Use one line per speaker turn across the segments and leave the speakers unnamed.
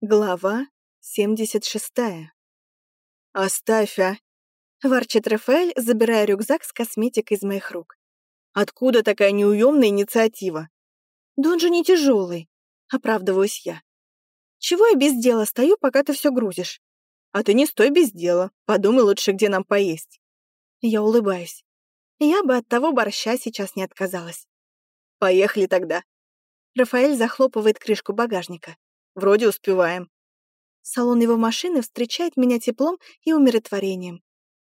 Глава 76. «Оставь, а!» — ворчит Рафаэль, забирая рюкзак с косметикой из моих рук. «Откуда такая неуемная инициатива?» «Да он же не тяжелый», — оправдываюсь я. «Чего я без дела стою, пока ты все грузишь?» «А ты не стой без дела. Подумай лучше, где нам поесть». Я улыбаюсь. Я бы от того борща сейчас не отказалась. «Поехали тогда». Рафаэль захлопывает крышку багажника. Вроде успеваем. Салон его машины встречает меня теплом и умиротворением.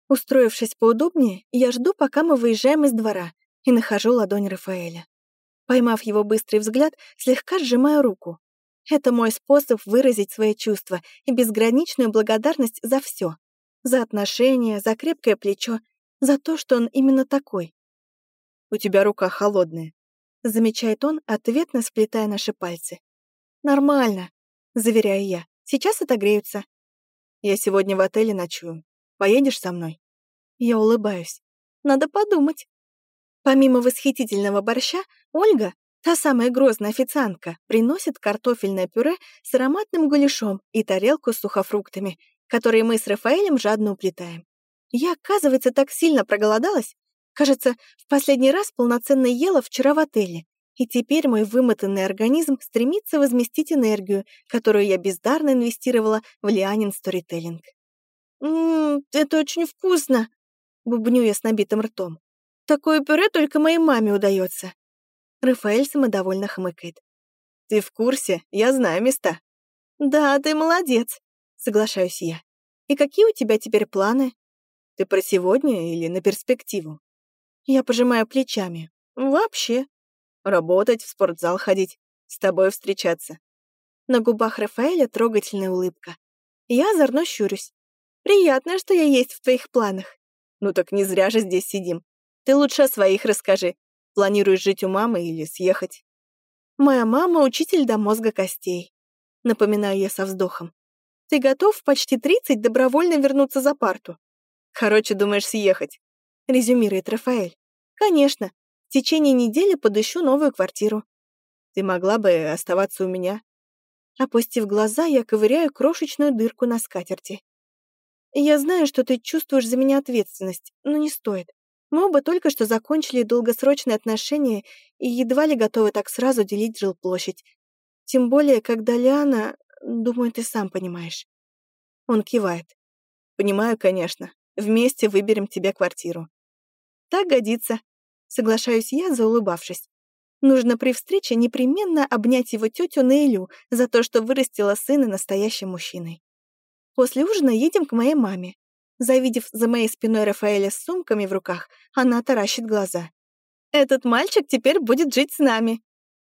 Устроившись поудобнее, я жду, пока мы выезжаем из двора, и нахожу ладонь Рафаэля. Поймав его быстрый взгляд, слегка сжимаю руку. Это мой способ выразить свои чувства и безграничную благодарность за все. За отношения, за крепкое плечо, за то, что он именно такой. «У тебя рука холодная», — замечает он, ответно сплетая наши пальцы. «Нормально», заверяю я. Сейчас отогреются. Я сегодня в отеле ночую. Поедешь со мной? Я улыбаюсь. Надо подумать. Помимо восхитительного борща, Ольга, та самая грозная официантка, приносит картофельное пюре с ароматным гуляшом и тарелку с сухофруктами, которые мы с Рафаэлем жадно уплетаем. Я, оказывается, так сильно проголодалась. Кажется, в последний раз полноценно ела вчера в отеле, и теперь мой вымотанный организм стремится возместить энергию, которую я бездарно инвестировала в Лианин сторителлинг. «Ммм, это очень вкусно!» — бубню я с набитым ртом. «Такое пюре только моей маме удается». Рафаэль самодовольно хмыкает. «Ты в курсе? Я знаю места». «Да, ты молодец», — соглашаюсь я. «И какие у тебя теперь планы?» «Ты про сегодня или на перспективу?» Я пожимаю плечами. «Вообще». Работать, в спортзал ходить, с тобой встречаться. На губах Рафаэля трогательная улыбка. Я озорно щурюсь. Приятно, что я есть в твоих планах. Ну так не зря же здесь сидим. Ты лучше о своих расскажи. Планируешь жить у мамы или съехать? Моя мама — учитель до мозга костей. Напоминаю я со вздохом. Ты готов в почти тридцать добровольно вернуться за парту? Короче, думаешь съехать? Резюмирует Рафаэль. Конечно, в течение недели подыщу новую квартиру. Ты могла бы оставаться у меня?» Опустив глаза, я ковыряю крошечную дырку на скатерти. «Я знаю, что ты чувствуешь за меня ответственность, но не стоит. Мы оба только что закончили долгосрочные отношения и едва ли готовы так сразу делить жилплощадь. Тем более, когда Лиана... Думаю, ты сам понимаешь». Он кивает. «Понимаю, конечно. Вместе выберем тебе квартиру». «Так годится. Соглашаюсь я, заулыбавшись. Нужно при встрече непременно обнять его тетю Нейлю за то, что вырастила сына настоящим мужчиной. После ужина едем к моей маме. Завидев за моей спиной Рафаэля с сумками в руках, она таращит глаза. «Этот мальчик теперь будет жить с нами!»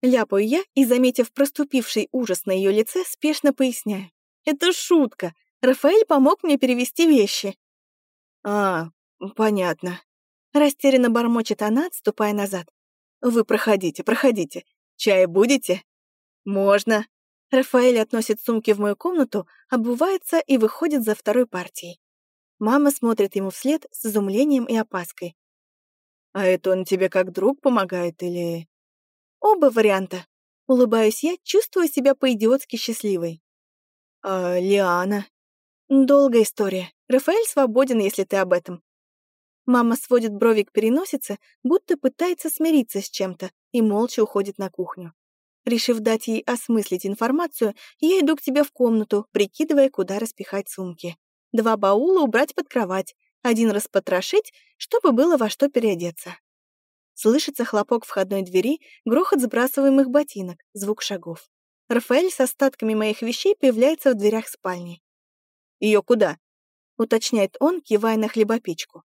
Ляпаю я и, заметив проступивший ужас на ее лице, спешно поясняю. «Это шутка. Рафаэль помог мне перевести вещи». «А, понятно», Растерянно бормочет она, отступая назад. «Вы проходите, проходите. Чай будете?» «Можно». Рафаэль относит сумки в мою комнату, обувается и выходит за второй партией. Мама смотрит ему вслед с изумлением и опаской. «А это он тебе как друг помогает или...» «Оба варианта». Улыбаюсь я, чувствуя себя по-идиотски счастливой. «А Лиана?» «Долгая история. Рафаэль свободен, если ты об этом. Мама сводит брови к переносице, будто пытается смириться с чем-то, и молча уходит на кухню. Решив дать ей осмыслить информацию, я иду к тебе в комнату, прикидывая, куда распихать сумки. Два баула убрать под кровать, один распотрошить, чтобы было во что переодеться. Слышится хлопок входной двери, грохот сбрасываемых ботинок, звук шагов. Рафаэль с остатками моих вещей появляется в дверях спальни. «Ее куда?» — уточняет он, кивая на хлебопечку.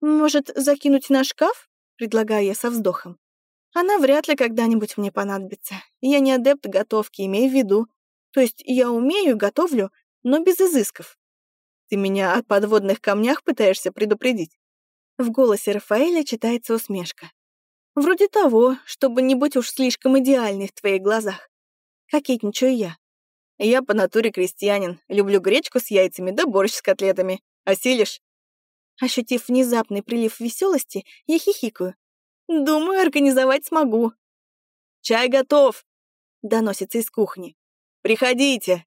«Может, закинуть на шкаф?» — предлагаю я со вздохом. «Она вряд ли когда-нибудь мне понадобится. Я не адепт готовки, имею в виду. То есть я умею, готовлю, но без изысков. Ты меня о подводных камнях пытаешься предупредить?» В голосе Рафаэля читается усмешка. «Вроде того, чтобы не быть уж слишком идеальной в твоих глазах. Кокетничаю я. Я по натуре крестьянин, люблю гречку с яйцами да борщ с котлетами. Осилишь?» Ощутив внезапный прилив веселости, я хихикаю. «Думаю, организовать смогу». «Чай готов!» — доносится из кухни. «Приходите!»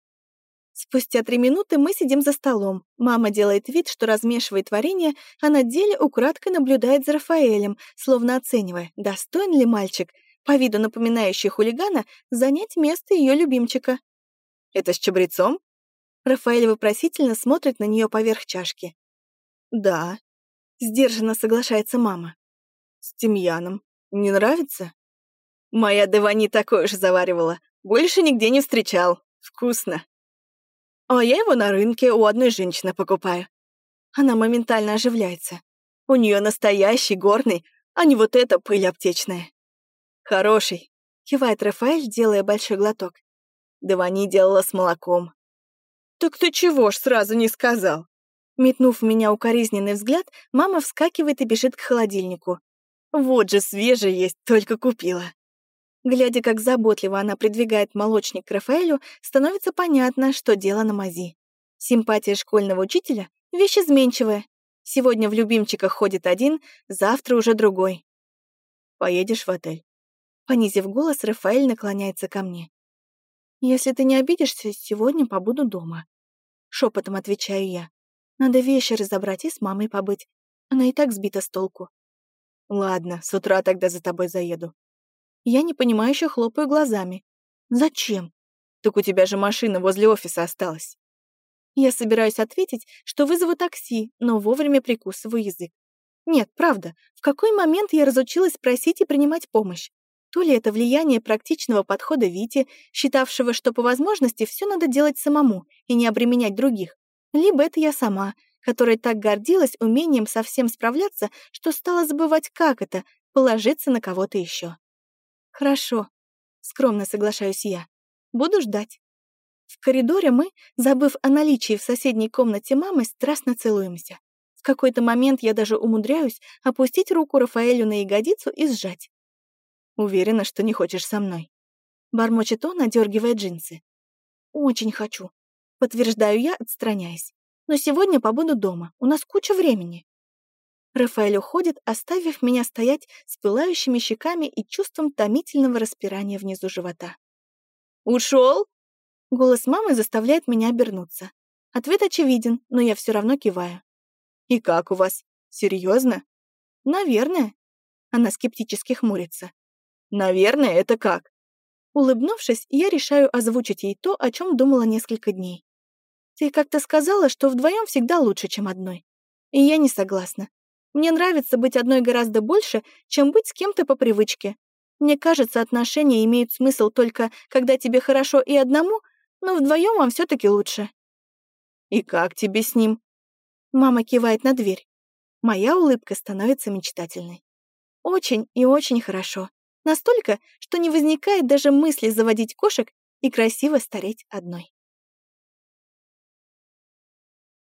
Спустя три минуты мы сидим за столом. Мама делает вид, что размешивает варенье, а на деле украдкой наблюдает за Рафаэлем, словно оценивая, достоин ли мальчик, по виду напоминающий хулигана, занять место ее любимчика. «Это с чабрецом?» Рафаэль вопросительно смотрит на нее поверх чашки. «Да», — сдержанно соглашается мама. «С тимьяном. Не нравится?» «Моя Девани такое же заваривала. Больше нигде не встречал. Вкусно». А я его на рынке у одной женщины покупаю. Она моментально оживляется. У нее настоящий горный, а не вот эта пыль аптечная. Хороший, кивает Рафаэль, делая большой глоток. Давани делала с молоком. Так ты чего ж сразу не сказал? Метнув в меня укоризненный взгляд, мама вскакивает и бежит к холодильнику. Вот же свежий есть, только купила. Глядя, как заботливо она придвигает молочник к Рафаэлю, становится понятно, что дело на мази. Симпатия школьного учителя — вещь изменчивая. Сегодня в любимчиках ходит один, завтра уже другой. «Поедешь в отель?» Понизив голос, Рафаэль наклоняется ко мне. «Если ты не обидишься, сегодня побуду дома». Шепотом отвечаю я. Надо вещи разобрать и с мамой побыть. Она и так сбита с толку. «Ладно, с утра тогда за тобой заеду. Я непонимающе хлопаю глазами. «Зачем? Так у тебя же машина возле офиса осталась». Я собираюсь ответить, что вызову такси, но вовремя прикусываю язык. Нет, правда, в какой момент я разучилась просить и принимать помощь? То ли это влияние практичного подхода Вити, считавшего, что по возможности все надо делать самому и не обременять других, либо это я сама, которая так гордилась умением совсем справляться, что стала забывать, как это — положиться на кого-то еще. «Хорошо», — скромно соглашаюсь я. «Буду ждать». В коридоре мы, забыв о наличии в соседней комнате мамы, страстно целуемся. В какой-то момент я даже умудряюсь опустить руку Рафаэлю на ягодицу и сжать. «Уверена, что не хочешь со мной». Бормочет он, одергивая джинсы. «Очень хочу», — подтверждаю я, отстраняясь. «Но сегодня побуду дома, у нас куча времени». Рафаэль уходит, оставив меня стоять с пылающими щеками и чувством томительного распирания внизу живота. «Ушел?» Голос мамы заставляет меня обернуться. Ответ очевиден, но я все равно киваю. «И как у вас? Серьезно?» «Наверное». Она скептически хмурится. «Наверное, это как?» Улыбнувшись, я решаю озвучить ей то, о чем думала несколько дней. «Ты как-то сказала, что вдвоем всегда лучше, чем одной. И я не согласна. Мне нравится быть одной гораздо больше, чем быть с кем-то по привычке. Мне кажется, отношения имеют смысл только, когда тебе хорошо и одному, но вдвоем вам все таки лучше. «И как тебе с ним?» Мама кивает на дверь. Моя улыбка становится мечтательной. Очень и очень хорошо. Настолько, что не возникает даже мысли заводить кошек и красиво стареть одной.